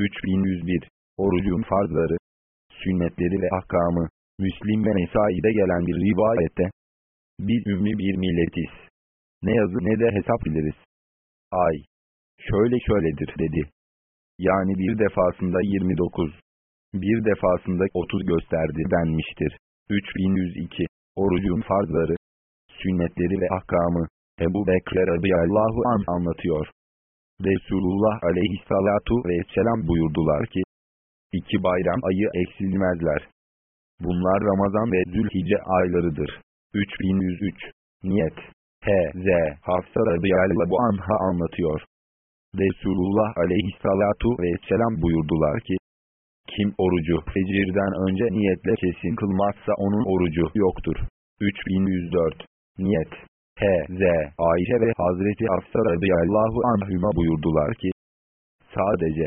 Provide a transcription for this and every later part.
3101 Orucun farzları, sünnetleri ve ahkamı, Müslim ve Nesai'de gelen bir rivayette, bir ümmi bir milletiz. Ne yazı ne de hesap biliriz. Ay, şöyle şöyledir dedi. Yani bir defasında 29, bir defasında 30 gösterdi denmiştir. 3102 Orucun farzları, sünnetleri ve ahkamı, Ebu Bekir radıyallahu an anlatıyor. Resulullah aleyhissalatu vesselam buyurdular ki, iki bayram ayı eksilmezler. Bunlar Ramazan ve Zülhice aylarıdır. 3103 Niyet H.Z. Hafsa radıyallahu anha anlatıyor. Resulullah aleyhissalatu vesselam buyurdular ki, kim orucu fecirden önce niyetle kesin kılmazsa onun orucu yoktur. 3104 Niyet H.Z. Ayşe ve Hazreti Hafsa radıyallahu anhüma buyurdular ki, sadece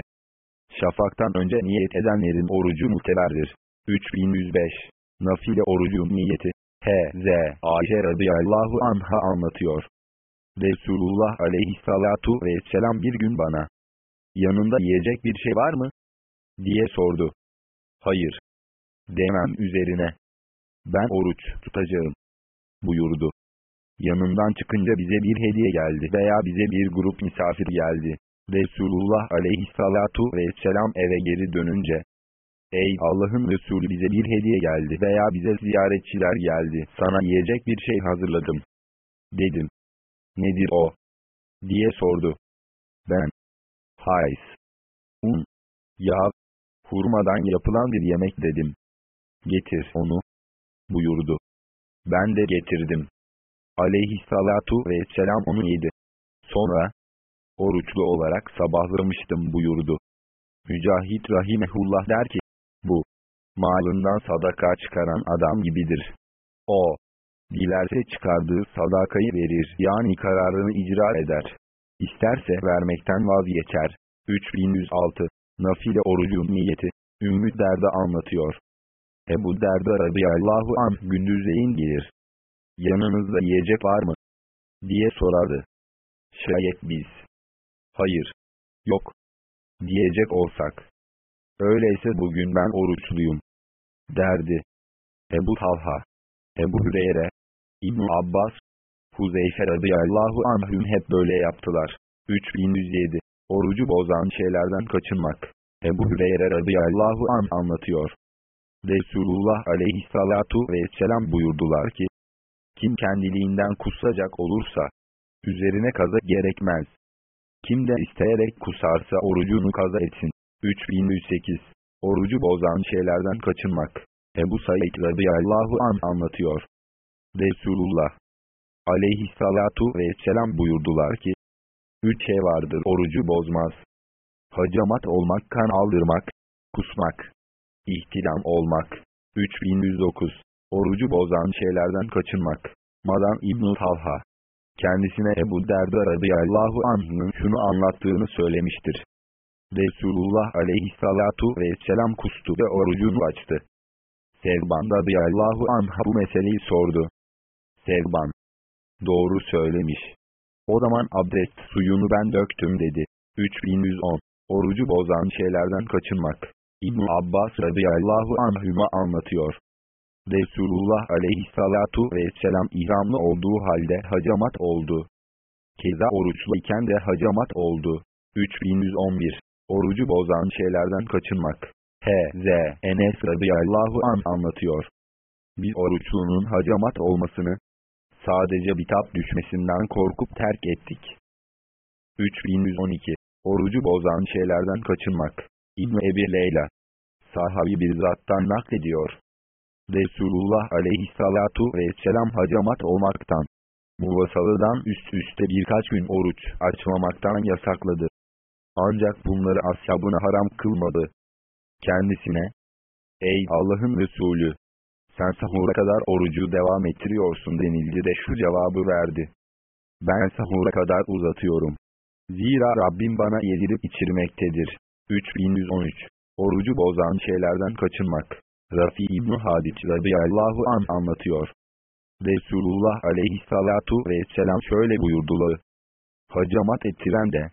şafaktan önce niyet edenlerin orucu muteberdir. 3105 Nafile orucun niyeti H.Z. Ayşe radıyallahu anha anlatıyor. Resulullah aleyhissalatu vesselam bir gün bana, yanında yiyecek bir şey var mı? diye sordu. Hayır. Demem üzerine. Ben oruç tutacağım. Buyurdu. Yanından çıkınca bize bir hediye geldi veya bize bir grup misafir geldi. Resulullah aleyhissalatu vesselam eve geri dönünce, Ey Allah'ın Resulü bize bir hediye geldi veya bize ziyaretçiler geldi, sana yiyecek bir şey hazırladım. Dedim. Nedir o? diye sordu. Ben. Hays. Un. Yağ. Hurmadan yapılan bir yemek dedim. Getir onu. Buyurdu. Ben de getirdim. Aleyhissalatu vesselam onu yedi. Sonra, oruçlu olarak sabahlamıştım buyurdu. Mücahit Rahimehullah der ki, bu, malından sadaka çıkaran adam gibidir. O, dilerse çıkardığı sadakayı verir yani kararını icra eder. İsterse vermekten vazgeçer. 3106 Nafile orucun niyeti Ümmü Derda anlatıyor. Ebu Derda radıyallahu anh gündüzleyin gelir. Yanınızda yiyecek var mı? diye sorardı. Şayet biz. Hayır. Yok. Diyecek olsak. Öyleyse bugün ben oruçluyum. Derdi. Ebu Talha. Ebu Hüreyre. İbn Abbas. Huzeyfe radıyallahu anhüm hep böyle yaptılar. 3107. Orucu bozan şeylerden kaçınmak. Ebu Hüreyre radıyallahu an anlatıyor. Resulullah aleyhissalatu vesselam buyurdular ki, kim kendiliğinden kusacak olursa, üzerine kaza gerekmez. Kim de isteyerek kusarsa orucunu kaza etsin. 3108 Orucu bozan şeylerden kaçınmak. Ebu Said radıyallahu an anlatıyor. Resulullah aleyhissalatu vesselam buyurdular ki, Üç şey vardır orucu bozmaz. Hacamat olmak, kan aldırmak, kusmak, ihtilam olmak. 3109 Orucu bozan şeylerden kaçınmak. Madan İbn Talha kendisine Ebu Derda radıyallahu anh'ın şunu anlattığını söylemiştir. Resulullah aleyhissalatu vesselam kustu ve orucunu açtı. Sevban radıyallahu anh'a bu meseleyi sordu. Sevban, doğru söylemiş. O zaman abdest suyunu ben döktüm dedi. 3110 Orucu bozan şeylerden kaçınmak. İbn Abbas radıyallahu anhüma anlatıyor. Resulullah aleyhissalatu vesselam ihramlı olduğu halde hacamat oldu. Keza oruçlu iken de hacamat oldu. 3111 Orucu bozan şeylerden kaçınmak. H.Z. Enes radıyallahu an anlatıyor. Biz oruçlunun hacamat olmasını, sadece bitap düşmesinden korkup terk ettik. 3112 Orucu bozan şeylerden kaçınmak. İbn Ebi Leyla Sahabi bir zattan naklediyor. Resulullah aleyhissalatu vesselam hacamat olmaktan, muvasalıdan üst üste birkaç gün oruç açmamaktan yasakladı. Ancak bunları ashabına haram kılmadı. Kendisine, Ey Allah'ın Resulü! Sen sahura kadar orucu devam ettiriyorsun denildi de şu cevabı verdi. Ben sahura kadar uzatıyorum. Zira Rabbim bana yedirip içirmektedir. 3113 Orucu bozan şeylerden kaçınmak. Rafi İbn-i Hadiç radıyallahu an anlatıyor. Resulullah aleyhissalatu vesselam şöyle buyurdular. Hacamat ettiren de,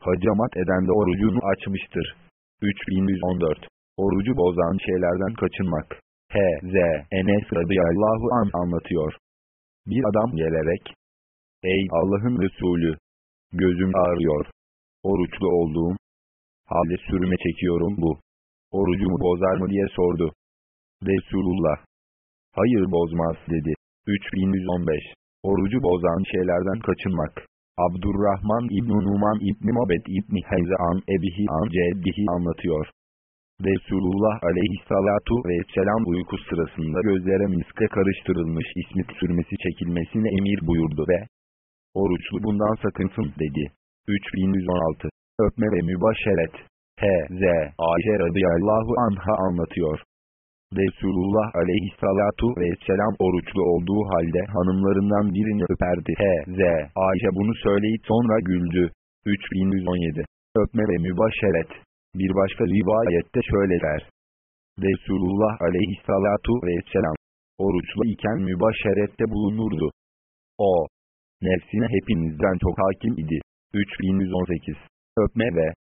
hacamat eden de orucunu açmıştır. 3114 Orucu bozan şeylerden kaçınmak. H.Z. Enes radıyallahu an anlatıyor. Bir adam gelerek, Ey Allah'ın Resulü! Gözüm ağrıyor. Oruçlu olduğum halde sürme çekiyorum bu. Orucumu bozar mı diye sordu. Resulullah. Hayır bozmaz dedi. 3115 Orucu bozan şeylerden kaçınmak. Abdurrahman İbn Numan İbn Mabed İbn Heyzan Ebihi An Ceddihi anlatıyor. Resulullah aleyhissalatu vesselam uyku sırasında gözlere miske karıştırılmış ismit sürmesi çekilmesine emir buyurdu ve oruçlu bundan sakınsın dedi. 3116 Öpme ve mübaşeret H.Z. Ayşe radıyallahu anha anlatıyor. Resulullah aleyhissalatu vesselam oruçlu olduğu halde hanımlarından birini öperdi. H.Z. Ayşe bunu söyleyip sonra güldü. 3117 Öpme ve mübaşeret Bir başka rivayette şöyle der. Resulullah aleyhissalatu vesselam oruçlu iken mübaşerette bulunurdu. O, nefsine hepinizden çok hakim idi. 3118 Öpme ve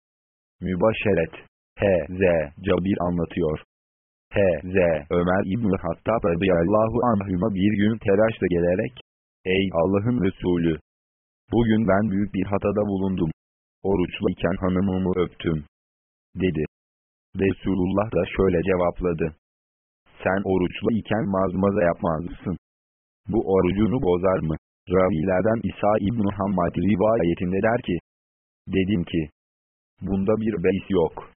Mübaşeret H.Z. Cabir anlatıyor. H.Z. Ömer İbn-i Hattab radıyallahu anhüma bir gün telaşla gelerek, Ey Allah'ın Resulü! Bugün ben büyük bir hatada bulundum. Oruçlu iken hanımımı öptüm. Dedi. Resulullah da şöyle cevapladı. Sen oruçlu iken mazmaza yapmazsın. Bu orucunu bozar mı? Ravilerden İsa İbn-i Hammad rivayetinde der ki, Dedim ki, bunda bir beis yok.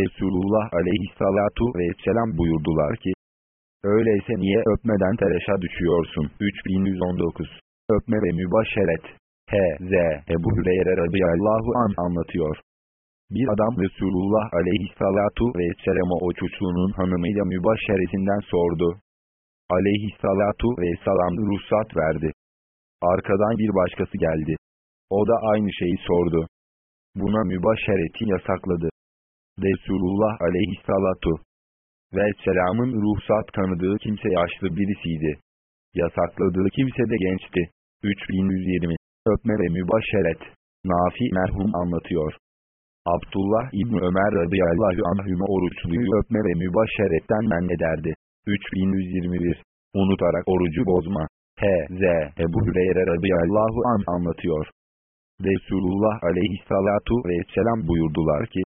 Resulullah aleyhissalatu vesselam buyurdular ki, öyleyse niye öpmeden tereşa düşüyorsun? 3119 Öpme ve mübaşeret H.Z. Ebu Hüreyre radıyallahu an anlatıyor. Bir adam Resulullah aleyhissalatu vesselama o çocuğunun hanımıyla mübaşeretinden sordu. Aleyhissalatu vesselam ruhsat verdi. Arkadan bir başkası geldi. O da aynı şeyi sordu. Buna mübaşereti yasakladı. Resulullah aleyhissalatu ve selamın ruhsat tanıdığı kimse yaşlı birisiydi. Yasakladığı kimse de gençti. 3120 Öpme ve mübaşeret Nafi merhum anlatıyor. Abdullah İbni Ömer radıyallahu anhüme oruçluyu öpme ve mübaşeretten men ederdi. 3121 Unutarak orucu bozma. H.Z. Ebu Hüreyre radıyallahu an anlatıyor. Resulullah aleyhissalatu vesselam buyurdular ki,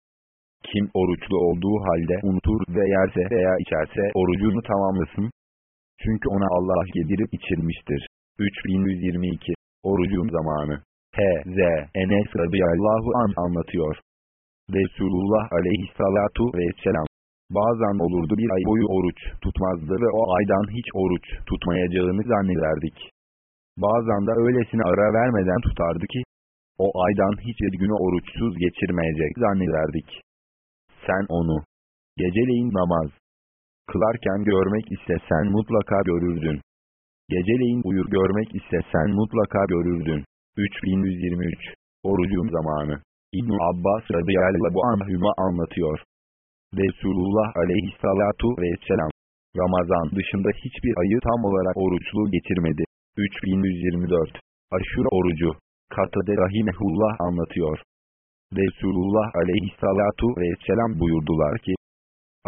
kim oruçlu olduğu halde unutur ve yerse veya içerse orucunu tamamlasın. Çünkü ona Allah yedirip içirmiştir. 3122 Orucun zamanı H.Z. Enes radıyallahu an anlatıyor. Resulullah aleyhissalatu vesselam Bazen olurdu bir ay boyu oruç tutmazdı ve o aydan hiç oruç tutmayacağını zannederdik. Bazen de öylesine ara vermeden tutardı ki, o aydan hiçbir günü oruçsuz geçirmeyecek zannederdik. Sen onu, geceleyin namaz, kılarken görmek istesen mutlaka görürdün. Geceleyin uyur görmek istesen mutlaka görürdün. 3123 Orucun zamanı İbn Abbas radıyallahu anhüma anlatıyor. Resulullah aleyhissalatu vesselam Ramazan dışında hiçbir ayı tam olarak oruçlu getirmedi. 3124 Aşura orucu Katade Rahimehullah anlatıyor. Resulullah aleyhissalatu vesselam buyurdular ki,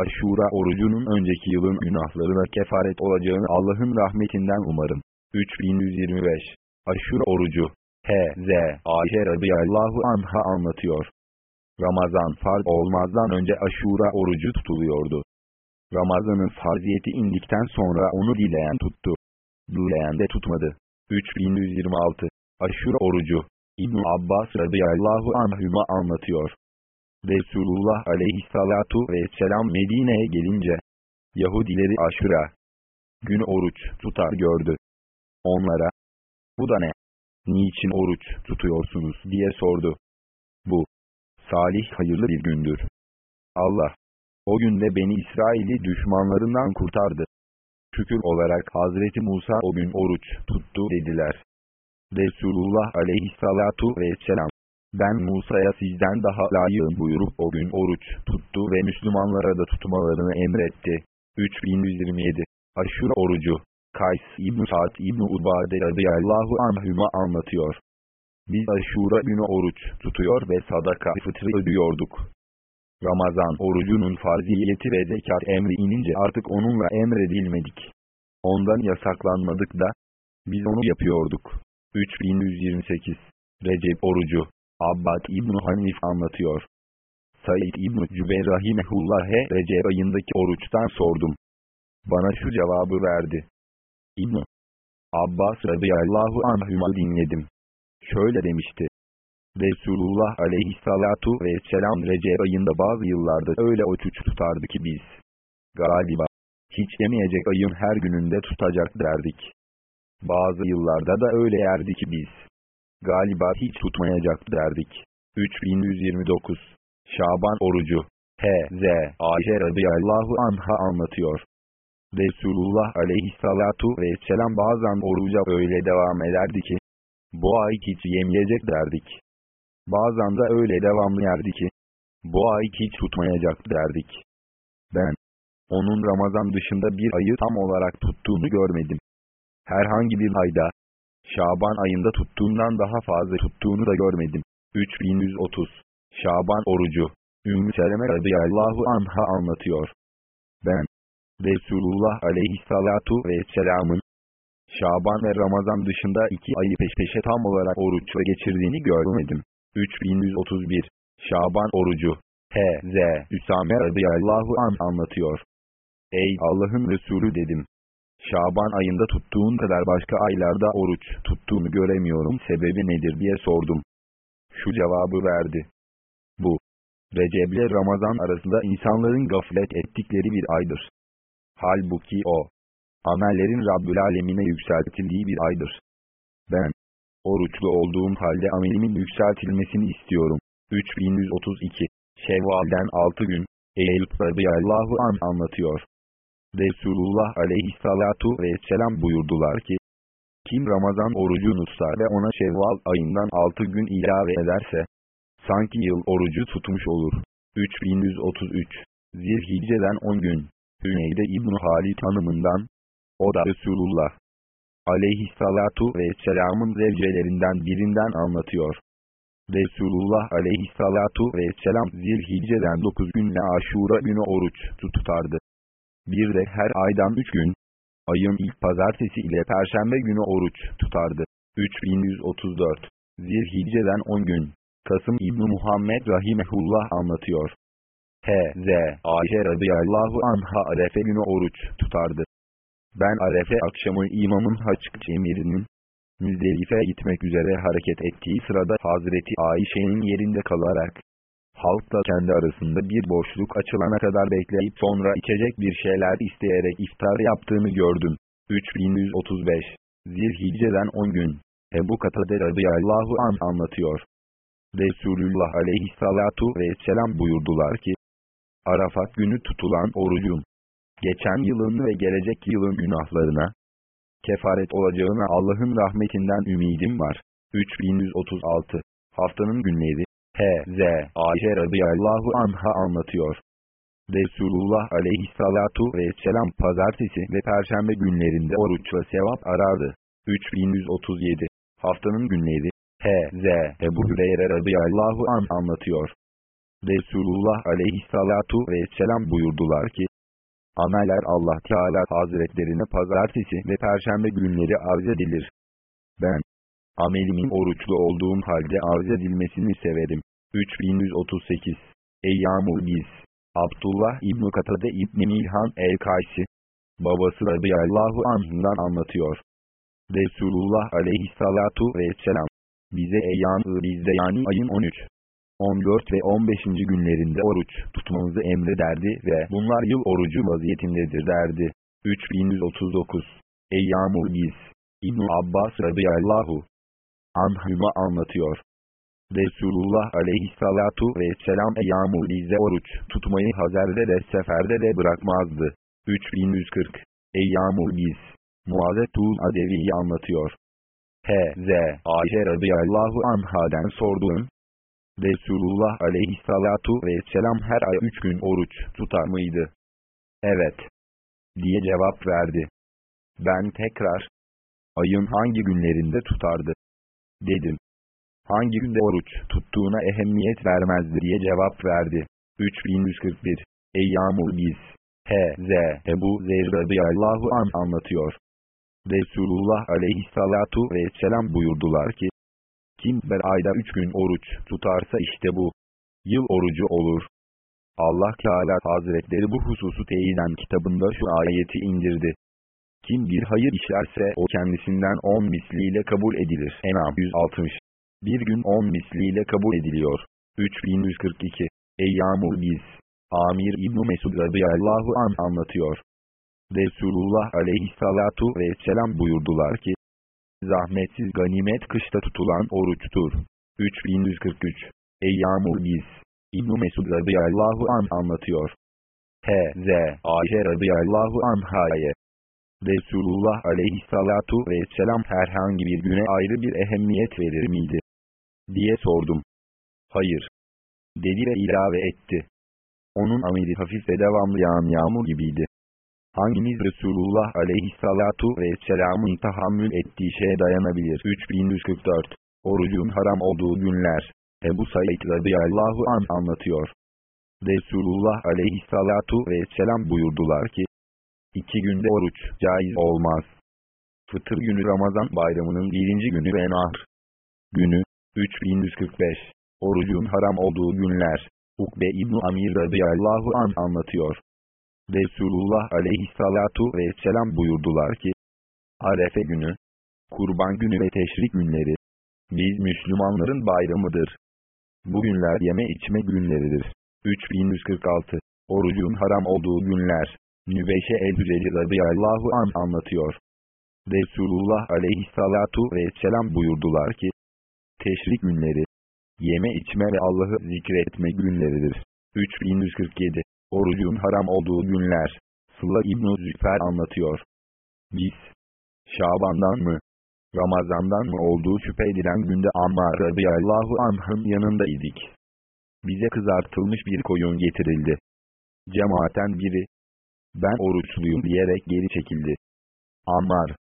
Aşura orucunun önceki yılın günahlarına kefaret olacağını Allah'ın rahmetinden umarım. 3125 Aşura orucu H.Z. Ayşe radıyallahu anha anlatıyor. Ramazan farz olmazdan önce aşura orucu tutuluyordu. Ramazanın farziyeti indikten sonra onu dileyen tuttu. Dileyen de tutmadı. 3126 Aşura orucu İbn Abbas radıyallahu anhüma anlatıyor. Resulullah aleyhissalatu vesselam Medine'ye gelince, Yahudileri aşura, gün oruç tutar gördü. Onlara, bu da ne? Niçin oruç tutuyorsunuz diye sordu. Bu, salih hayırlı bir gündür. Allah, o günde beni İsrail'i düşmanlarından kurtardı. Şükür olarak Hazreti Musa o gün oruç tuttu dediler. Resulullah aleyhissalatu vesselam, ben Musa'ya sizden daha layığım buyurup o gün oruç tuttu ve Müslümanlara da tutmalarını emretti. 3127 Aşura orucu Kays İbn Sa'd İbn Ubade radıyallahu anhüma anlatıyor. Biz aşura günü oruç tutuyor ve sadaka fıtrı ödüyorduk. Ramazan orucunun farziyeti ve zekat emri inince artık onunla emredilmedik. Ondan yasaklanmadık da, biz onu yapıyorduk. 3128 Recep orucu Abbad İbn Hanif anlatıyor. Said İbn Cübeyr Rahimehullah'e Recep ayındaki oruçtan sordum. Bana şu cevabı verdi. İbn Abbas radıyallahu anhüma dinledim. Şöyle demişti. Resulullah aleyhissalatu vesselam Recep ayında bazı yıllarda öyle oruç tutardı ki biz. Galiba hiç yemeyecek ayın her gününde tutacak derdik. Bazı yıllarda da öyle yerdi ki biz. Galiba hiç tutmayacak derdik. 3129 Şaban orucu H.Z. Ayşe radıyallahu anha anlatıyor. Resulullah aleyhissalatu vesselam bazen oruca öyle devam ederdi ki, bu ay hiç yemeyecek derdik. Bazen de öyle devamlı yerdi ki, bu ay hiç tutmayacak derdik. Ben, onun Ramazan dışında bir ayı tam olarak tuttuğunu görmedim. Herhangi bir ayda, Şaban ayında tuttuğundan daha fazla tuttuğunu da görmedim. 3130 Şaban orucu Ümmü Seleme radıyallahu anha anlatıyor. Ben, Resulullah aleyhissalatu vesselamın, Şaban ve Ramazan dışında iki ayı peş peşe tam olarak oruçla geçirdiğini görmedim. 3131 Şaban orucu H.Z. Üsame radıyallahu an anlatıyor. Ey Allah'ın Resulü dedim. Şaban ayında tuttuğun kadar başka aylarda oruç tuttuğunu göremiyorum sebebi nedir diye sordum. Şu cevabı verdi. Bu, Recep ile Ramazan arasında insanların gaflet ettikleri bir aydır. Halbuki o, amellerin Rabbül Alemine yükseltildiği bir aydır. Ben, oruçlu olduğum halde amelimin yükseltilmesini istiyorum. 3132 Şevval'den 6 gün, Eylül radıyallahu an anlatıyor. Resulullah aleyhissalatu vesselam buyurdular ki, kim Ramazan orucunu tutar ve ona Şevval ayından 6 gün ilave ederse, sanki yıl orucu tutmuş olur. 3133 Zilhicce'den 10 gün, Hüneyde İbn Halid hanımından, o da Resulullah aleyhissalatu vesselamın zevcelerinden birinden anlatıyor. Resulullah aleyhissalatu vesselam zilhicce'den 9 günle aşura günü oruç tutardı. Bir de her aydan 3 gün, ayın ilk pazartesi ile perşembe günü oruç tutardı. 3134 Zilhicce'den 10 gün, Kasım İbni Muhammed Rahimehullah anlatıyor. H.Z. Ayşe radıyallahu anha arefe günü oruç tutardı. Ben arefe akşamı imamın haç emirinin, Müzdelife'ye gitmek üzere hareket ettiği sırada Hazreti Ayşe'nin yerinde kalarak, halkla kendi arasında bir boşluk açılana kadar bekleyip sonra içecek bir şeyler isteyerek iftar yaptığını gördüm. 3135 Zilhicce'den 10 gün Ebu Katade radıyallahu an anlatıyor. Resulullah aleyhissalatu vesselam buyurdular ki, Arafat günü tutulan orucun, geçen yılın ve gelecek yılın günahlarına, kefaret olacağına Allah'ın rahmetinden ümidim var. 3136 Haftanın günleri H.Z. Ayşe radıyallahu anha anlatıyor. Resulullah aleyhissalatu vesselam pazartesi ve perşembe günlerinde oruçla sevap arardı. 3137 Haftanın günleri H.Z. Ebu Hüreyre radıyallahu an anlatıyor. Resulullah aleyhissalatu vesselam buyurdular ki, Ameller Allah Teala Hazretlerine pazartesi ve perşembe günleri arz edilir. Ben, amelimin oruçlu olduğum halde arz edilmesini severim. 3138 Eyyamul Biz Abdullah İbn Katade İbn Milhan El-Kaysi Babası radıyallahu anh'ından anlatıyor. Resulullah aleyhissalatu vesselam bize Eyyam-ı Biz'de yani ayın 13, 14 ve 15. günlerinde oruç tutmamızı emrederdi ve bunlar yıl orucu vaziyetindedir derdi. 3139 Eyyamul Biz İbn Abbas radıyallahu anhüma anlatıyor. Resulullah aleyhissalatu vesselam Eyyamul Biz'de oruç tutmayı Hazer'de de seferde de bırakmazdı. 3140 Eyyamul Biz Muazzetul Adevi'yi anlatıyor. H.Z. Ayşe radıyallahu anhaden sorduğun, Resulullah aleyhissalatu vesselam her ay üç gün oruç tutar mıydı? Evet. Diye cevap verdi. Ben tekrar, ayın hangi günlerinde tutardı? Dedim. Hangi günde oruç tuttuğuna ehemmiyet vermezdi diye cevap verdi. 3141 Eyyamul Biz H.Z. Ebu Zer radıyallahu an anlatıyor. Resulullah aleyhissalatu vesselam buyurdular ki, kim bir ayda üç gün oruç tutarsa işte bu, yıl orucu olur. Allah Teala Hazretleri bu hususu teyiden kitabında şu ayeti indirdi. Kim bir hayır işlerse o kendisinden on misliyle kabul edilir. Enam 160. Bir gün on misliyle kabul ediliyor. 3142. Eyyamul Biz. Amir İbn Mesud radıyallahu an anlatıyor. Resulullah aleyhissalatu vesselam buyurdular ki, Zahmetsiz ganimet kışta tutulan oruçtur. 3143. Eyyamul Biz. İbn Mesud radıyallahu an anlatıyor. H.Z. Ayşe radıyallahu anhaya. Resulullah aleyhissalatu vesselam herhangi bir güne ayrı bir ehemmiyet verir miydi? diye sordum. Hayır. Dedi ve ilave etti. Onun amiri hafif ve devamlı yağan yağmur gibiydi. Hangimiz Resulullah aleyhissalatu vesselamın tahammül ettiği şeye dayanabilir? 3144 Orucun haram olduğu günler. Ebu Said radıyallahu an anlatıyor. Resulullah aleyhissalatu vesselam buyurdular ki, iki günde oruç caiz olmaz. Fıtır günü Ramazan bayramının birinci günü ve nahr günü, 3145, orucun haram olduğu günler, Ukbe İbn Amir radıyallahu an anlatıyor. Resulullah aleyhissalatu vesselam buyurdular ki, Arefe günü, kurban günü ve teşrik günleri, biz Müslümanların bayramıdır. Bu günler yeme içme günleridir. 3146 Orucun haram olduğu günler. Nübeşe el-Hüzeli radıyallahu an anlatıyor. Resulullah aleyhissalatu vesselam buyurdular ki, Teşrik günleri, yeme içme ve Allah'ı zikretme günleridir. 3147 Orucun haram olduğu günler. Sıla İbn-i Züfer anlatıyor. Biz, Şaban'dan mı, Ramazan'dan mı olduğu şüphe edilen günde Ammar radıyallahu anh'ın yanında idik. Bize kızartılmış bir koyun getirildi. Cemaaten biri, ben oruçluyum diyerek geri çekildi. Ammar,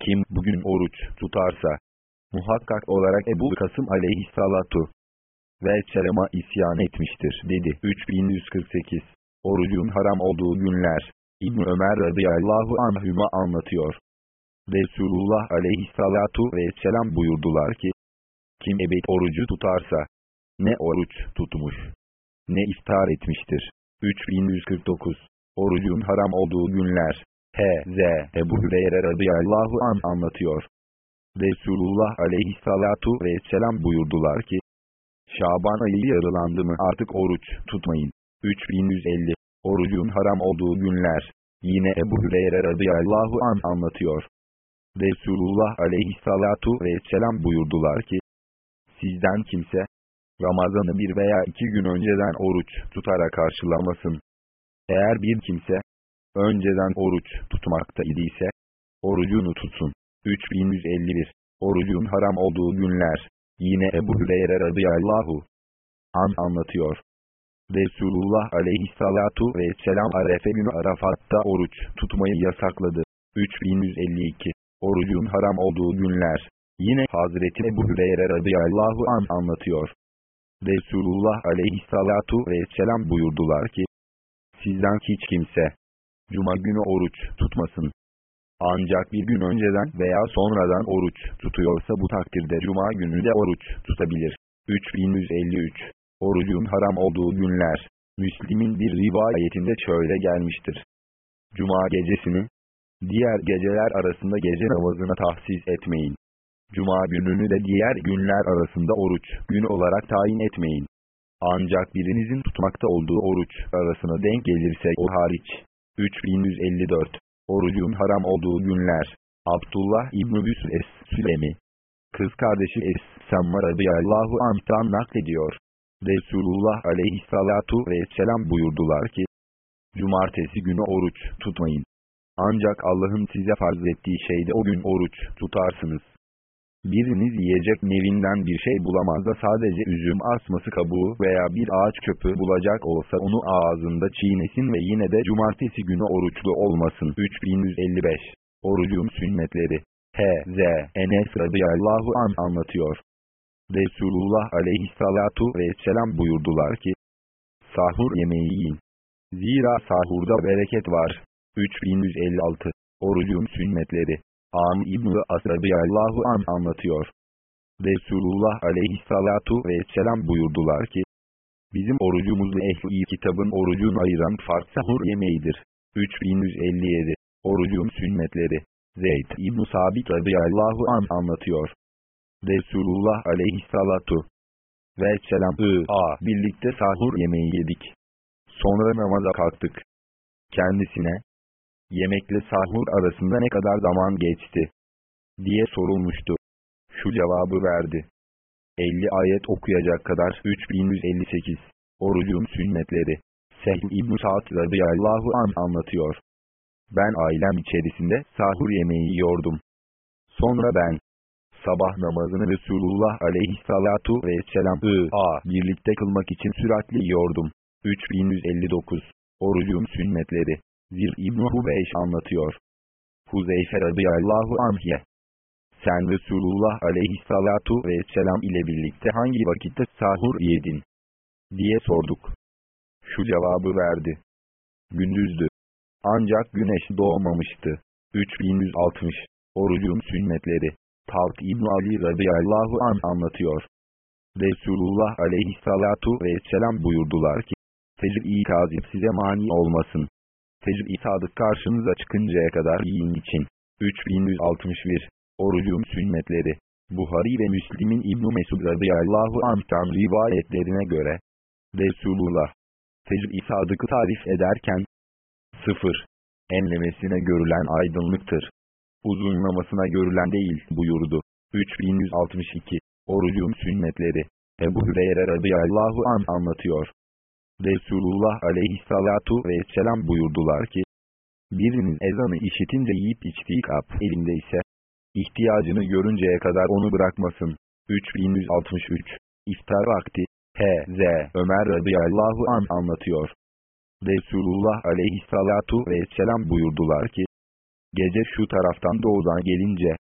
kim bugün oruç tutarsa, muhakkak olarak Ebu Kasım aleyhissalatu ve selama isyan etmiştir dedi. 3148 Orucun haram olduğu günler İbn Ömer radıyallahu anhüma anlatıyor. Resulullah aleyhissalatu vesselam buyurdular ki, kim ebed orucu tutarsa, ne oruç tutmuş, ne iftar etmiştir. 3149 Orucun haram olduğu günler. H.Z. Ebu Hüreyre radıyallahu an anlatıyor. Resulullah aleyhissalatu vesselam buyurdular ki, Şaban ayı yarılandı mı artık oruç tutmayın. 3150 Orucun haram olduğu günler. Yine Ebu Hüreyre radıyallahu an anlatıyor. Resulullah aleyhissalatu vesselam buyurdular ki, Sizden kimse, Ramazan'ı bir veya iki gün önceden oruç tutara karşılamasın. Eğer bir kimse, önceden oruç tutmakta idiyse, orucunu tutsun. 3151 Orucun haram olduğu günler. Yine Ebu Hüreyre radıyallahu an anlatıyor. Resulullah aleyhissalatu vesselam Arefe günü Arafat'ta oruç tutmayı yasakladı. 3152 Orucun haram olduğu günler. Yine Hazreti Ebu Hüreyre radıyallahu an anlatıyor. Resulullah aleyhissalatu vesselam buyurdular ki, Sizden hiç kimse, Cuma günü oruç tutmasın. Ancak bir gün önceden veya sonradan oruç tutuyorsa bu takdirde Cuma günü de oruç tutabilir. 3153 Orucun haram olduğu günler. Müslim'in bir rivayetinde şöyle gelmiştir. Cuma gecesini, diğer geceler arasında gece namazına tahsis etmeyin. Cuma gününü de diğer günler arasında oruç günü olarak tayin etmeyin. Ancak birinizin tutmakta olduğu oruç arasına denk gelirse o hariç. 3154 Orucun haram olduğu günler. Abdullah İbn-i Es-Sülemi. Kız kardeşi Es-Samma radıyallahu anh'tan naklediyor. Resulullah aleyhissalatu vesselam buyurdular ki, Cumartesi günü oruç tutmayın. Ancak Allah'ın size farz ettiği şeyde o gün oruç tutarsınız. Biriniz yiyecek nevinden bir şey bulamaz da sadece üzüm asması kabuğu veya bir ağaç çöpü bulacak olsa onu ağzında çiğnesin ve yine de cumartesi günü oruçlu olmasın. 3155 Orucun sünnetleri H.Z. Enes radıyallahu an anlatıyor. Resulullah aleyhissalatu vesselam buyurdular ki, Sahur yemeği yiyin. Zira sahurda bereket var. 3156 Orucun sünnetleri Am İbn-i Asradiyallahu an anlatıyor. Resulullah aleyhissalatu vesselam buyurdular ki, Bizim orucumuzla ehl-i kitabın orucunu ayıran fark sahur yemeğidir. 3157 Orucun sünnetleri Zeyd İbn Sabit radıyallahu an anlatıyor. Resulullah aleyhissalatu vesselam a birlikte sahur yemeği yedik. Sonra namaza kalktık. Kendisine yemekle sahur arasında ne kadar zaman geçti diye sorulmuştu. Şu cevabı verdi. 50 ayet okuyacak kadar 3158 Orucun sünnetleri Sehl İbn Sa'd radıyallahu an anlatıyor. Ben ailem içerisinde sahur yemeği yiyordum. Sonra ben sabah namazını Resulullah aleyhissalatu vesselam a birlikte kılmak için süratli yiyordum. 3159 Orucun sünnetleri Zir İbn Hubeyş anlatıyor. Huzeyfe radıyallahu anh'ye sen Resulullah aleyhissalatu vesselam ile birlikte hangi vakitte sahur yedin? diye sorduk. Şu cevabı verdi. Gündüzdü. Ancak güneş doğmamıştı. 3160 Orucun sünnetleri Talk İbn Ali radıyallahu an anlatıyor. Resulullah aleyhissalatu vesselam buyurdular ki, Fecr-i size mani olmasın. Fecr-i sadık karşınıza çıkıncaya kadar yiyin için. 3161 Orucun sünnetleri. Buhari ve Müslim'in İbn-i Mesud radıyallahu anh'tan rivayetlerine göre, Resulullah, Fecr-i Sadık'ı tarif ederken, 0. Enlemesine görülen aydınlıktır. Uzunlamasına görülen değil buyurdu. 3162 Orucun sünnetleri Ebu Hüreyre radıyallahu an anlatıyor. Resulullah aleyhissalatu vesselam buyurdular ki, Birinin ezanı işitince yiyip içtiği kap elinde ise, ihtiyacını görünceye kadar onu bırakmasın. 3163 İftar vakti H.Z. Ömer radıyallahu an anlatıyor. Resulullah aleyhissalatu vesselam buyurdular ki, Gece şu taraftan doğudan gelince,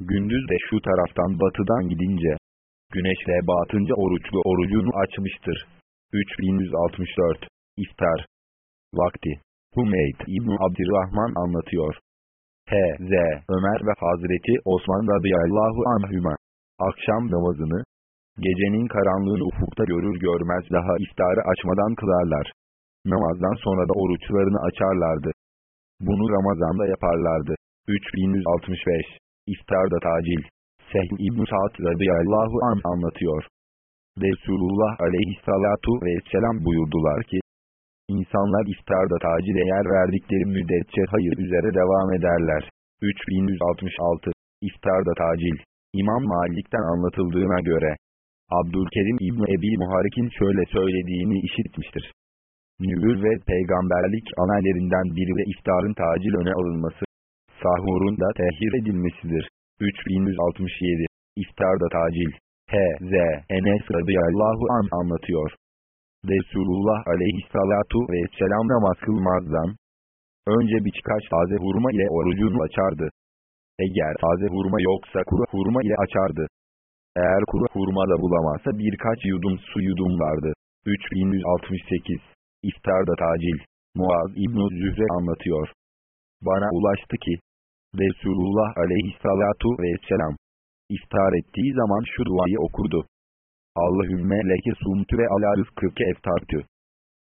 gündüz de şu taraftan batıdan gidince, güneşle batınca oruçlu orucunu açmıştır. 3164 İftar Vakti Hümeyd İbn Abdurrahman anlatıyor. H.Z. Ömer ve Hazreti Osman radıyallahu anhüma. Akşam namazını, gecenin karanlığını ufukta görür görmez daha iftarı açmadan kılarlar. Namazdan sonra da oruçlarını açarlardı. Bunu Ramazan'da yaparlardı. 3165 İftarda tacil Sehl İbn Sa'd radıyallahu an anlatıyor. Resulullah aleyhissalatu vesselam buyurdular ki, İnsanlar iftarda tacile yer verdikleri müddetçe hayır üzere devam ederler. 3166 İftarda tacil İmam Malik'ten anlatıldığına göre, Abdülkerim İbni Ebi Muharik'in şöyle söylediğini işitmiştir. ve peygamberlik amellerinden biri ve iftarın tacil öne alınması, sahurun da tehir edilmesidir. 3167 İftarda tacil H.Z. Enes radıyallahu an anlatıyor. Resulullah aleyhissalatu vesselam namaz kılmazdan önce birkaç taze hurma ile orucunu açardı. Eğer taze hurma yoksa kuru hurma ile açardı. Eğer kuru hurma da bulamazsa birkaç yudum su yudumlardı. 3168 İftarda tacil Muaz İbn Zühre anlatıyor. Bana ulaştı ki Resulullah aleyhissalatu vesselam iftar ettiği zaman şu duayı okurdu. Allahümme leke sumtu ve ala rızkıke eftartü.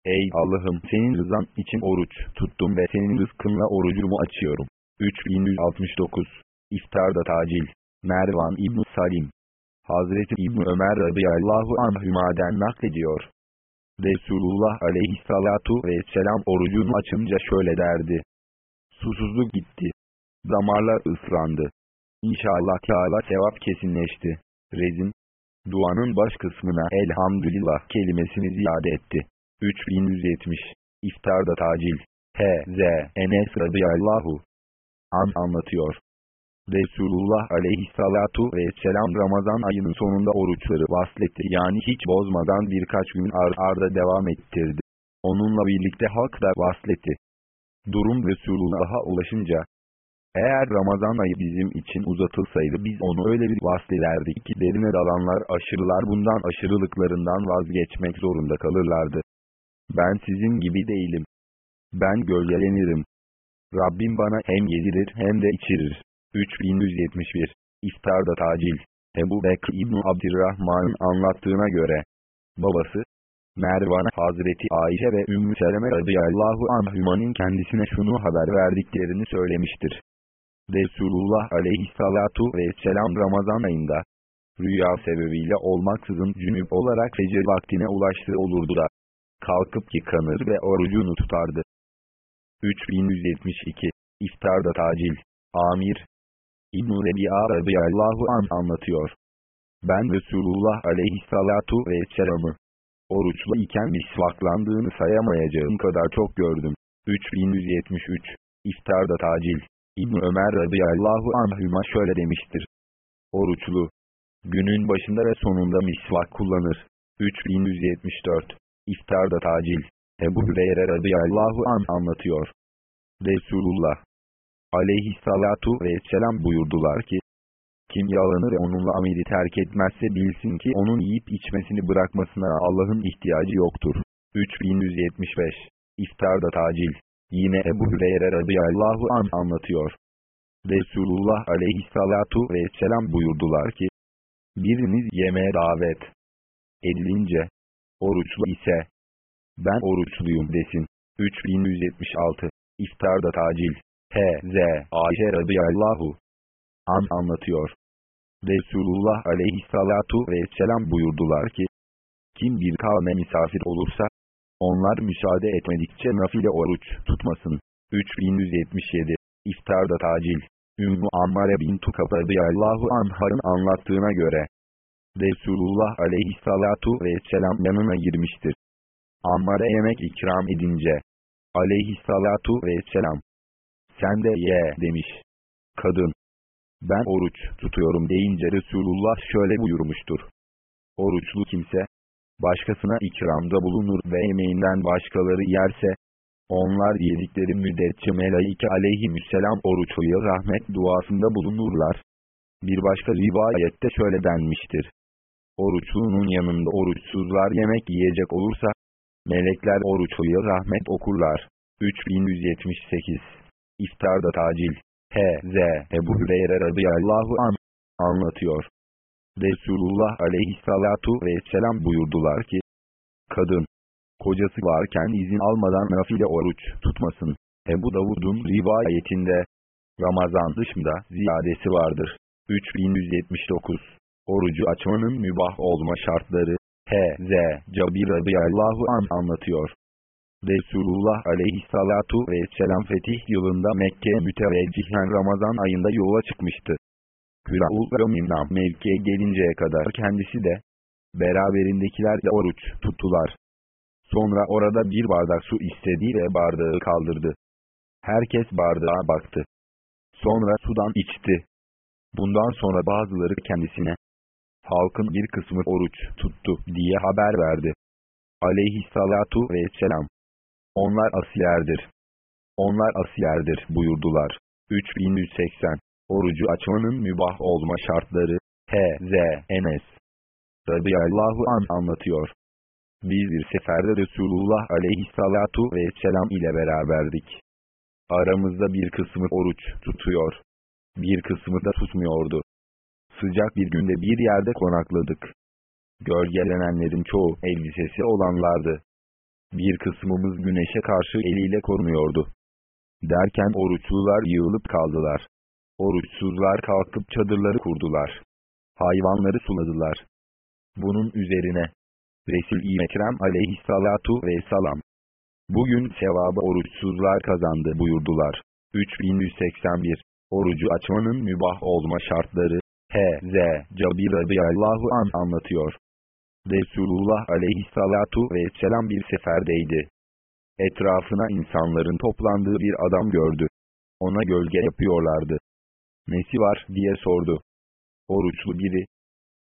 Ey Allah'ım senin rızan için oruç tuttum ve senin rızkınla orucumu açıyorum. 3169 İftarda tacil Mervan İbn Salim Hazreti İbn Ömer radıyallahu anhümaden naklediyor. Resulullah aleyhissalatu vesselam orucunu açınca şöyle derdi. Susuzluk gitti. Damarlar ıslandı. İnşallah Teala sevap kesinleşti. Rezin, duanın baş kısmına elhamdülillah kelimesini ziyade etti. 3170 İftarda tacil H.Z. Enes radıyallahu an anlatıyor. Resulullah aleyhissalatu vesselam Ramazan ayının sonunda oruçları vasletti yani hiç bozmadan birkaç gün ar arda devam ettirdi. Onunla birlikte halk da vasletti. Durum Resulullah'a ulaşınca, eğer Ramazan ayı bizim için uzatılsaydı biz onu öyle bir vasfederdik ki derine dalanlar aşırılar bundan aşırılıklarından vazgeçmek zorunda kalırlardı. Ben sizin gibi değilim. Ben gölgelenirim. Rabbim bana hem yedirir hem de içirir. 3171 İftarda tacil Ebu Bekr İbni Abdirrahman'ın anlattığına göre, babası, Mervan Hazreti Ayşe ve Ümmü Seleme radıyallahu anhümanın kendisine şunu haber verdiklerini söylemiştir. Resulullah aleyhissalatu vesselam Ramazan ayında, rüya sebebiyle olmaksızın cünüp olarak fecir vaktine ulaştığı olurdu da, kalkıp yıkanır ve orucunu tutardı. 3172 İftarda tacil Amir İbn-i Rebi'a radıyallahu an anlatıyor. Ben Resulullah aleyhissalatu vesselam'ı oruçlu iken misvaklandığını sayamayacağım kadar çok gördüm. 3173 İftarda tacil İbn Ömer radıyallahu anhüma şöyle demiştir. Oruçlu günün başında ve sonunda misvak kullanır. 3174 İftarda tacil Ebu Hüreyre radıyallahu an anlatıyor. Resulullah aleyhissalatu vesselam buyurdular ki, kim yalanı ve onunla ameli terk etmezse bilsin ki onun yiyip içmesini bırakmasına Allah'ın ihtiyacı yoktur. 3175 İftarda tacil Yine Ebu Hüreyre radıyallahu an anlatıyor. Resulullah aleyhissalatu vesselam buyurdular ki, biriniz yemeğe davet edilince, oruçlu ise, ben oruçluyum desin. 3176 İftarda tacil H.Z. Ayşe radıyallahu an anlatıyor. Resulullah aleyhissalatu vesselam buyurdular ki, kim bir kavme misafir olursa, onlar müsaade etmedikçe nafile oruç tutmasın. 3177 İftarda tacil Ümmü Ammare bin Tukab radıyallahu anhar'ın anlattığına göre, Resulullah aleyhissalatu vesselam yanına girmiştir. Ammar'a yemek ikram edince, aleyhissalatu vesselam, sen de ye demiş. Kadın, ben oruç tutuyorum deyince Resulullah şöyle buyurmuştur. Oruçlu kimse, başkasına ikramda bulunur ve yemeğinden başkaları yerse, onlar yedikleri müddetçe melaike aleyhisselam oruçluya rahmet duasında bulunurlar. Bir başka rivayette şöyle denmiştir. Oruçlunun yanında oruçsuzlar yemek yiyecek olursa, melekler oruçluya rahmet okurlar. 3178 İftarda tacil H.Z. Ebu Hüreyre radıyallahu an anlatıyor. Resulullah aleyhissalatu vesselam buyurdular ki, kadın, kocası varken izin almadan nafile oruç tutmasın. Ebu Davud'un rivayetinde, Ramazan dışında ziyadesi vardır. 3179 Orucu açmanın mübah olma şartları, H.Z. Cabir radıyallahu an anlatıyor. Resulullah aleyhissalatu vesselam fetih yılında Mekke müteveccihen Ramazan ayında yola çıkmıştı. Hüra'ul Ramimnam mevkiye gelinceye kadar kendisi de, beraberindekilerle oruç tuttular. Sonra orada bir bardak su istedi ve bardağı kaldırdı. Herkes bardağa baktı. Sonra sudan içti. Bundan sonra bazıları kendisine, halkın bir kısmı oruç tuttu diye haber verdi. Aleyhissalatu vesselam. Onlar asilerdir. Onlar asilerdir buyurdular. 3180 Orucu açmanın mübah olma şartları H.Z. Enes radıyallahu an anlatıyor. Biz bir seferde Resulullah aleyhissalatu vesselam ile beraberdik. Aramızda bir kısmı oruç tutuyor. Bir kısmı da tutmuyordu. Sıcak bir günde bir yerde konakladık. Gölgelenenlerin çoğu elbisesi olanlardı. Bir kısmımız güneşe karşı eliyle korunuyordu. Derken oruçlular yığılıp kaldılar. Oruçsuzlar kalkıp çadırları kurdular. Hayvanları suladılar. Bunun üzerine Resul-i Ekrem aleyhissalatu vesselam Bugün sevabı oruçsuzlar kazandı buyurdular. 3181 Orucu açmanın mübah olma şartları H.Z. Cabir radıyallahu an anlatıyor. Resulullah aleyhissalatu vesselam bir seferdeydi. Etrafına insanların toplandığı bir adam gördü. Ona gölge yapıyorlardı. Nesi var diye sordu. Oruçlu biri.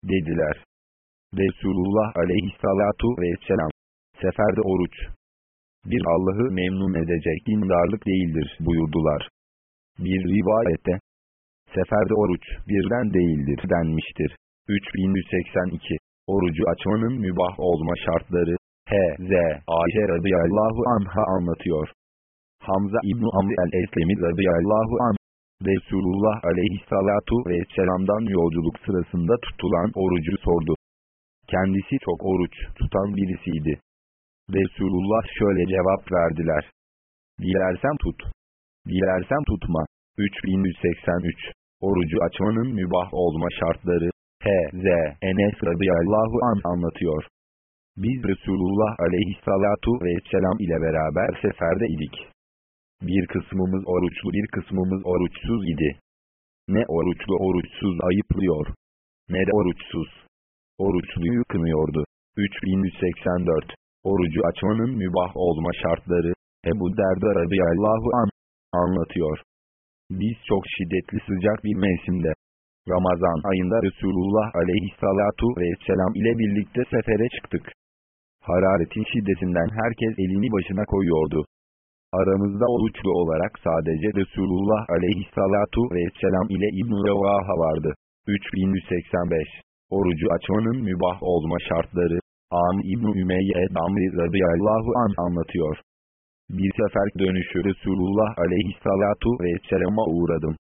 Dediler. Resulullah aleyhissalatu vesselam. Seferde oruç. Bir Allah'ı memnun edecek dindarlık değildir buyurdular. Bir rivayette. Seferde oruç birden değildir denmiştir. 3182 Orucu açmanın mübah olma şartları H.Z. Ayşe radıyallahu anha anlatıyor. Hamza İbni Amr el-Eslemi radıyallahu anh, Resulullah aleyhissalatu vesselam'dan yolculuk sırasında tutulan orucu sordu. Kendisi çok oruç tutan birisiydi. Resulullah şöyle cevap verdiler. Dilersen tut. Dilersen tutma. 3183 Orucu açmanın mübah olma şartları H.Z. Enes radıyallahu an anlatıyor. Biz Resulullah aleyhissalatu vesselam ile beraber seferde idik. Bir kısmımız oruçlu bir kısmımız oruçsuz idi. Ne oruçlu oruçsuz ayıplıyor, ne de oruçsuz. Oruçluyu kınıyordu. 3184 Orucu açmanın mübah olma şartları Ebu Derda radıyallahu an anlatıyor. Biz çok şiddetli sıcak bir mevsimde Ramazan ayında Resulullah aleyhissalatu vesselam ile birlikte sefere çıktık. Hararetin şiddetinden herkes elini başına koyuyordu. Aramızda oruçlu olarak sadece Resulullah aleyhissalatu vesselam ile İbn-i Revaha vardı. 3185 Orucu açmanın mübah olma şartları Am İbn-i Ümeyye Damri radıyallahu an anlatıyor. Bir sefer dönüşü Resulullah aleyhissalatu vesselama uğradım.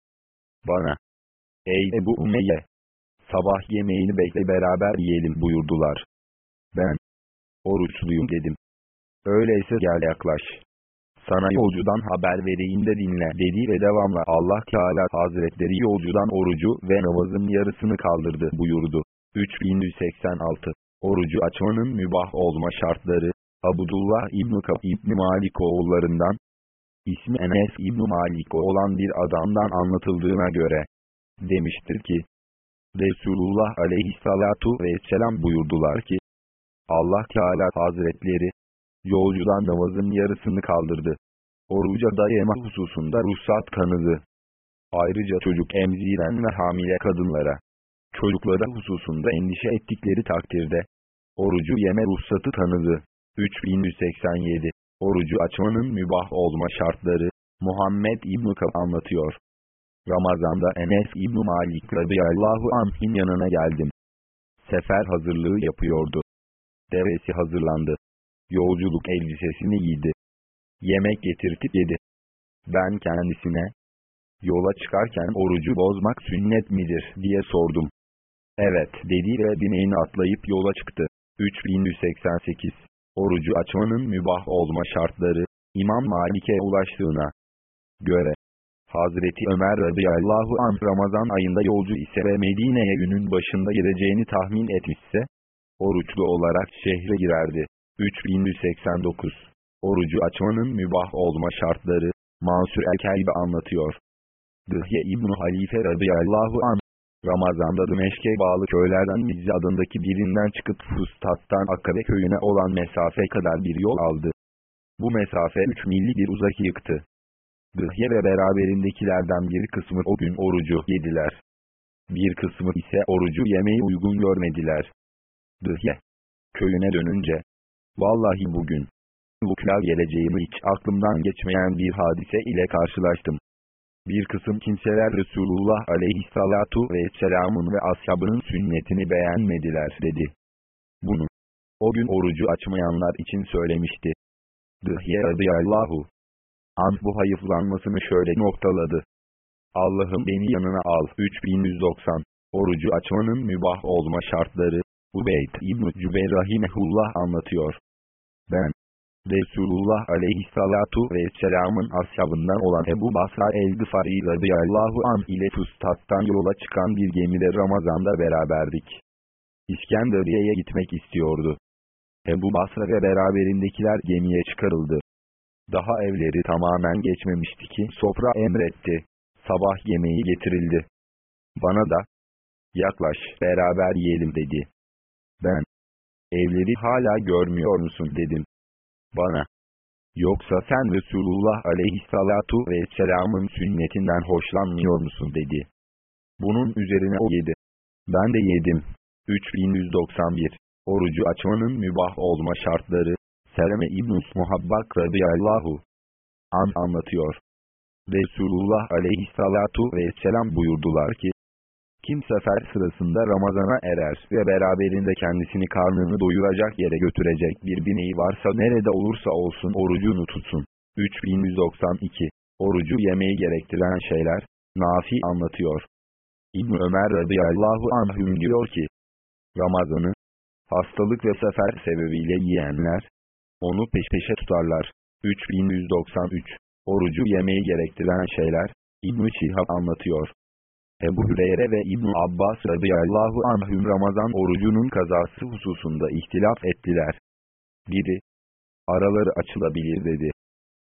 Bana, ey Ebu Umeyye, sabah yemeğini bekle beraber yiyelim buyurdular. Ben, oruçluyum dedim. Öyleyse gel yaklaş sana yolcudan haber vereyim de dinle dedi ve devamla Allah Teala Hazretleri yolcudan orucu ve namazın yarısını kaldırdı buyurdu. 3186 Orucu açmanın mübah olma şartları Abdullah İbn-i Kab İbn-i Malik oğullarından ismi Enes İbn-i Malik olan bir adamdan anlatıldığına göre demiştir ki Resulullah aleyhissalatu vesselam buyurdular ki Allah Teala Hazretleri Yolcudan namazın yarısını kaldırdı. Oruca dayama hususunda ruhsat kanıdı. Ayrıca çocuk emziren ve hamile kadınlara, çocuklara hususunda endişe ettikleri takdirde, orucu yeme ruhsatı tanıdı. 3187 Orucu açmanın mübah olma şartları, Muhammed İbn-i anlatıyor. Ramazanda Enes İbn Malik radıyallahu anh'in yanına geldim. Sefer hazırlığı yapıyordu. Devesi hazırlandı. Yolculuk elbisesini giydi. Yemek getirtip yedi. Ben kendisine, yola çıkarken orucu bozmak sünnet midir diye sordum. Evet dedi ve bineğini atlayıp yola çıktı. 3188 Orucu açmanın mübah olma şartları, İmam Malik'e ulaştığına göre, Hazreti Ömer radıyallahu anh Ramazan ayında yolcu ise ve Medine'ye günün başında gireceğini tahmin etmişse, oruçlu olarak şehre girerdi. 3189 Orucu açmanın mübah olma şartları, Mansur el-Kelbi anlatıyor. Dıhye İbn-i Halife radıyallahu an, Ramazan'da Dimeşk'e bağlı köylerden Mizzi adındaki birinden çıkıp Fustat'tan Akabe köyüne olan mesafe kadar bir yol aldı. Bu mesafe 3 milli bir uzak yıktı. Dıhye ve beraberindekilerden bir kısmı o gün orucu yediler. Bir kısmı ise orucu yemeyi uygun görmediler. Dıhye köyüne dönünce, Vallahi bugün, vukla geleceğimi hiç aklımdan geçmeyen bir hadise ile karşılaştım. Bir kısım kimseler Resulullah aleyhissalatu vesselamın ve ashabının sünnetini beğenmediler dedi. Bunu, o gün orucu açmayanlar için söylemişti. Dıhye radıyallahu an bu hayıflanmasını şöyle noktaladı. Allah'ım beni yanına al. 3190 Orucu açmanın mübah olma şartları, Ubeyd İbn-i Rahimehullah anlatıyor. Resulullah aleyhissalatu vesselamın ashabından olan Ebu Basra el-Gıfari radıyallahu an ile Fustat'tan yola çıkan bir gemide Ramazan'da beraberdik. İskenderiye'ye gitmek istiyordu. Ebu Basra ve beraberindekiler gemiye çıkarıldı. Daha evleri tamamen geçmemişti ki sofra emretti. Sabah yemeği getirildi. Bana da, yaklaş beraber yiyelim dedi. Ben, evleri hala görmüyor musun dedim. Bana, yoksa sen Resulullah aleyhissalatu vesselamın sünnetinden hoşlanmıyor musun dedi. Bunun üzerine o yedi. Ben de yedim. 3191 Orucu açmanın mübah olma şartları, Seleme İbn-i Muhabbak radıyallahu an anlatıyor. Resulullah aleyhissalatu vesselam buyurdular ki, Kim sefer sırasında Ramazan'a erer ve beraberinde kendisini karnını doyuracak yere götürecek bir bineği varsa nerede olursa olsun orucunu tutsun. 3192 Orucu yemeği gerektiren şeyler, Nafi anlatıyor. İbn Ömer radıyallahu anhüm diyor ki, Ramazan'ı, hastalık ve sefer sebebiyle yiyenler, onu peş peşe tutarlar. 3193 Orucu yemeği gerektiren şeyler, İbn-i Şihab anlatıyor. Ebu Hüreyre ve İbn Abbas radıyallahu anhüm Ramazan orucunun kazası hususunda ihtilaf ettiler. Biri, araları açılabilir dedi.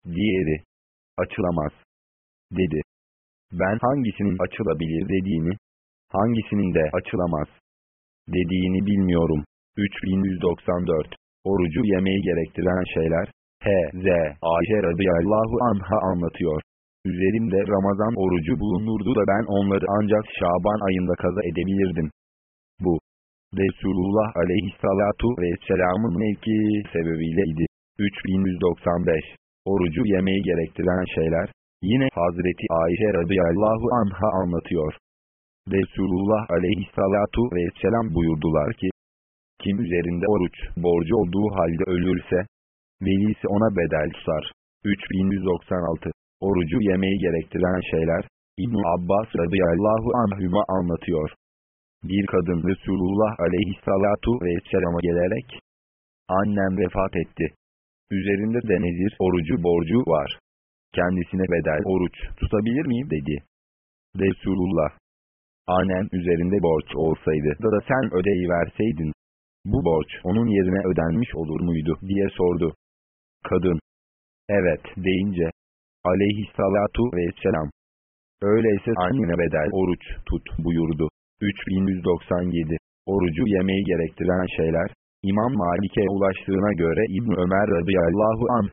Diğeri, açılamaz, dedi. Ben hangisinin açılabilir dediğini, hangisinin de açılamaz, dediğini bilmiyorum. 3194 Orucu yemeği gerektiren şeyler, H.Z. Ayşe radıyallahu anha anlatıyor. Üzerimde Ramazan orucu bulunurdu da ben onları ancak Şaban ayında kaza edebilirdim. Bu, Resulullah aleyhissalatu vesselamın mevki sebebiyleydi. 3195 Orucu yemeği gerektiren şeyler, yine Hazreti Ayşe radıyallahu anha anlatıyor. Resulullah aleyhissalatu vesselam buyurdular ki, kim üzerinde oruç borcu olduğu halde ölürse, velisi ona bedel tutar. 3196 Orucu yemeği gerektiren şeyler, ibn Abbas radıyallahu anhüma anlatıyor. Bir kadın Resulullah aleyhissalatu vesselama gelerek, annem vefat etti. Üzerinde de nezir orucu borcu var. Kendisine bedel oruç tutabilir miyim dedi. Resulullah, annem üzerinde borç olsaydı da, da sen ödeyiverseydin, bu borç onun yerine ödenmiş olur muydu diye sordu. Kadın, evet deyince, aleyhissalatu vesselam, öyleyse annene bedel oruç tut buyurdu. 3197 Orucu yemeği gerektiren şeyler, İmam Malik'e ulaştığına göre İbn Ömer radıyallahu an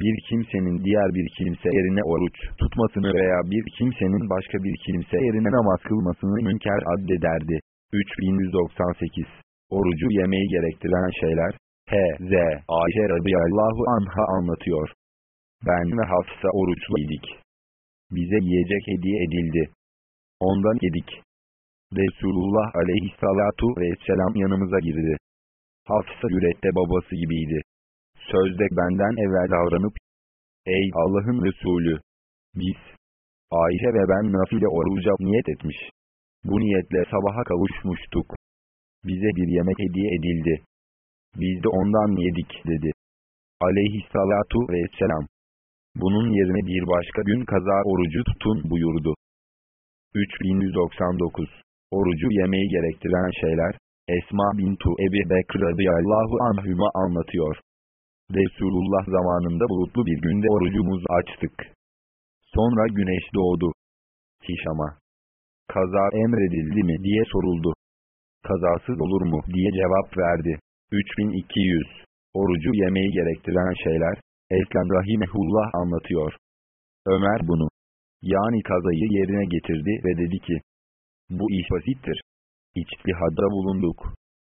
bir kimsenin diğer bir kimse yerine oruç tutmasını veya bir kimsenin başka bir kimse yerine namaz kılmasını münker addederdi. 3198 Orucu yemeği gerektiren şeyler, H.Z. Ayşe radıyallahu anha anlatıyor. Ben ve Hafsa oruçluydik. Bize yiyecek hediye edildi. Ondan yedik. Resulullah aleyhissalatu vesselam yanımıza girdi. Hafsa yürekte babası gibiydi. Sözde benden evvel davranıp, Ey Allah'ın Resulü! Biz, Ayşe ve ben nafile oruca niyet etmiş. Bu niyetle sabaha kavuşmuştuk. Bize bir yemek hediye edildi. Biz de ondan yedik dedi. Aleyhissalatu vesselam. Bunun yerine bir başka gün kaza orucu tutun buyurdu. 3199 Orucu yemeği gerektiren şeyler, Esma bintu Ebi Bekr radıyallahu anhüma anlatıyor. Resulullah zamanında bulutlu bir günde orucumuzu açtık. Sonra güneş doğdu. Hişam'a. Kaza emredildi mi diye soruldu. Kazasız olur mu diye cevap verdi. 3200. Orucu yemeği gerektiren şeyler, Eslem Rahimehullah anlatıyor. Ömer bunu, yani kazayı yerine getirdi ve dedi ki, bu iş basittir. İçtihadda bulunduk.